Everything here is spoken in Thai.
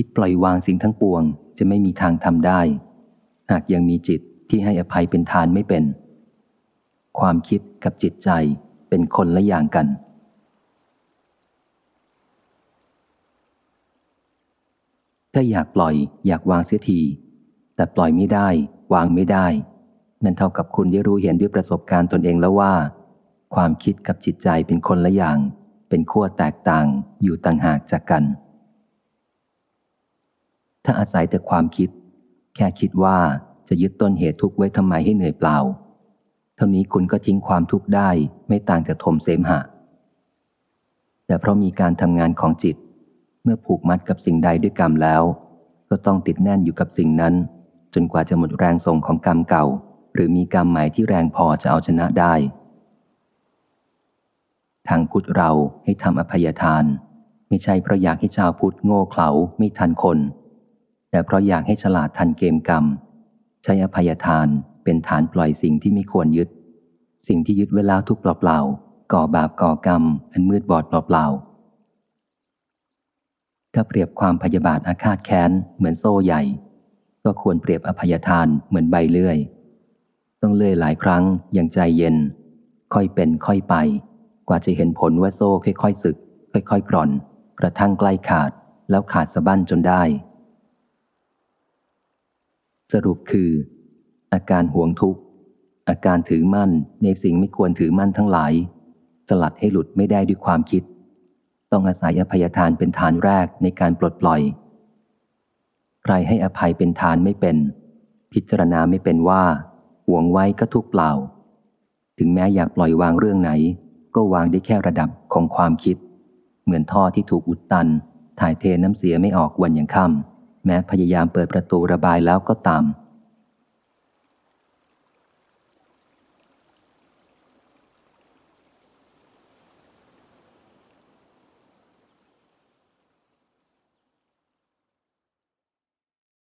คิดปล่อยวางสิ่งทั้งปวง จะไม่มีทางทำได้ หากยังมีจิตที่ให้อภัยเป็นทานไม่เป็น ความคิดกับจิตใจเป็นคนละอย่างกัน ถ้าอยากปล่อยอยากวางเสียที แต่ปล่อยไม่ได้ วางไม่ได้ นั่นเท่ากับคุณได้รู้เห็นด้วยประสบการณ์ตนเองแล้วว่า ความคิดกับจิตใจเป็นคนละอย่าง เป็นขั้วแตกต่างอยู่ต่างหากจากกัน ถ้าอาศัยแต่ความคิด แค่คิดว่าจะยึดต้นเหตุทุกข์ไว้ทำไมให้เหนื่อยเปล่า เท่านี้คุณก็ทิ้งความทุกข์ได้ไม่ต่างจากถมเสมหะ แต่เพราะมีการทำงานของจิต เมื่อผูกมัดกับสิ่งใดด้วยกรรมแล้ว ก็ต้องติดแน่นอยู่กับสิ่งนั้น จนกว่าจะหมดแรงส่งของกรรมเก่า หรือมีกรรมใหม่ที่แรงพอจะเอาชนะได้ ทางพุทธเราให้ทำอภัยทาน ไม่ใช่เพราะอยากให้ชาวพุทธโง่เขลาไม่ทันคน แต่เพราะอยากให้ฉลาดทันเกมกรรม ใช้อภัยทานเป็นฐานปล่อยสิ่งที่ไม่ควรยึด สิ่งที่ยึดเวลาทุกเปล่าๆก่อบาปก่อกรรม อันมืดบอดเปล่าๆถ้าเปรียบความพยาบาทอาฆาตแค้นเหมือนโซ่ใหญ่ ก็ควรเปรียบอภัยทานเหมือนใบเลื่อย ต้องเลื่อยหลายครั้งอย่างใจเย็น ค่อยเป็นค่อยไป กว่าจะเห็นผลว่าโซ่ค่อยๆสึก ค่อยๆกร่อน กระทั่งใกล้ขาดแล้วขาดสะบั้นจนได้ สรุปคือ อาการห่วงทุกข์ อาการถือมั่นในสิ่งไม่ควรถือมั่นทั้งหลาย สลัดให้หลุดไม่ได้ด้วยความคิด ต้องอาศัยอภัยทานเป็นฐานแรกในการปลดปล่อย ใครให้อภัยเป็นฐานไม่เป็น พิจารณาไม่เป็นว่าห่วงไว้ก็ทุกเปล่า ถึงแม้อยากปล่อยวางเรื่องไหน ก็วางได้แค่ระดับของความคิด เหมือนท่อที่ถูกอุดตัน ถ่ายเทน้ำเสียไม่ออกวันอย่างค่ำ แม้พยายามเปิดประตูระบายแล้วก็ตาม